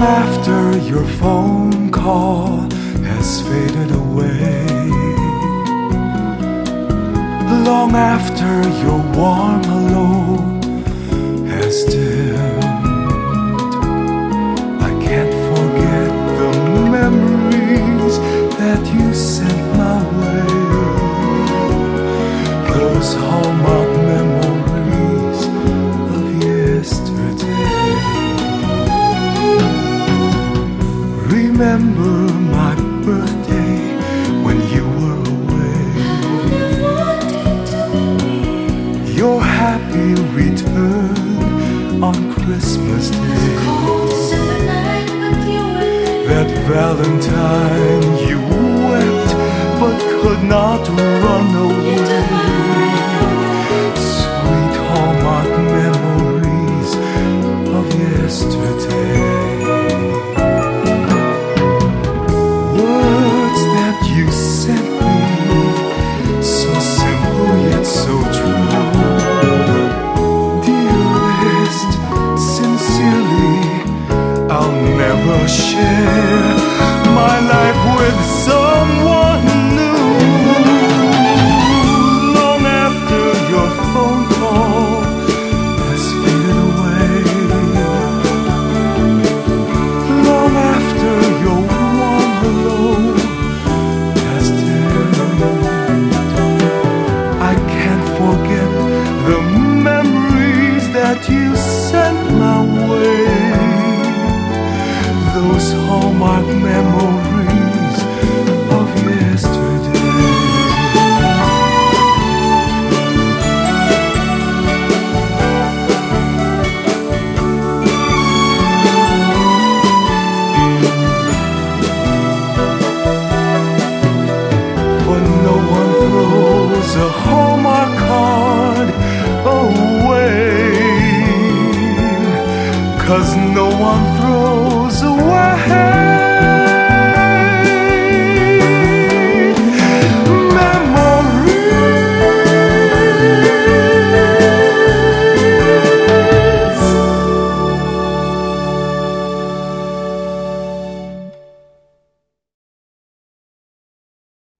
after your phone call has faded away, long after your warm hello has dimmed, I can't forget the memories that you sent my way. Those hallmark Remember my birthday when you were away. Your happy return on Christmas Day. That Valentine you wept but could not share my life with someone new. Long after your phone call has faded away. Long after your warm hello has I can't forget the memories that you sent my way. Those hallmark memories of yesterday. For no one throws a Hallmark card away. Cause no one throws